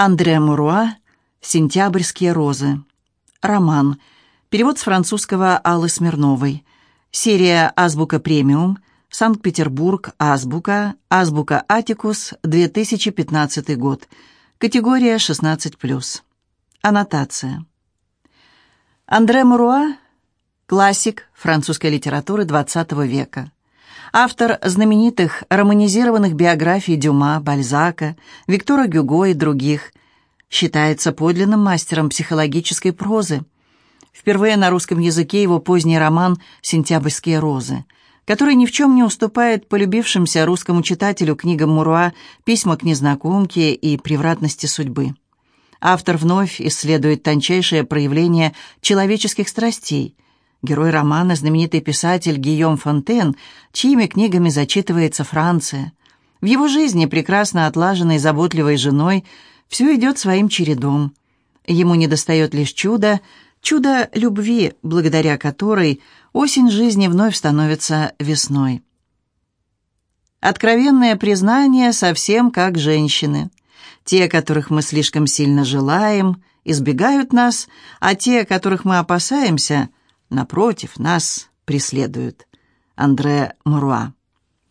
Андре Муруа «Сентябрьские розы». Роман. Перевод с французского Аллы Смирновой. Серия «Азбука премиум». Санкт-Петербург. Азбука. Азбука Атикус. 2015 год. Категория 16+. Аннотация. Андре Муруа – классик французской литературы XX века. Автор знаменитых романизированных биографий Дюма, Бальзака, Виктора Гюго и других. Считается подлинным мастером психологической прозы. Впервые на русском языке его поздний роман «Сентябрьские розы», который ни в чем не уступает полюбившимся русскому читателю книгам Муруа «Письма к незнакомке» и «Превратности судьбы». Автор вновь исследует тончайшее проявление человеческих страстей – Герой романа – знаменитый писатель Гийом Фонтен, чьими книгами зачитывается Франция. В его жизни, прекрасно отлаженной заботливой женой, все идет своим чередом. Ему недостает лишь чуда, чудо любви, благодаря которой осень жизни вновь становится весной. Откровенное признание совсем как женщины. Те, которых мы слишком сильно желаем, избегают нас, а те, которых мы опасаемся – Напротив, нас преследуют. Андре Муруа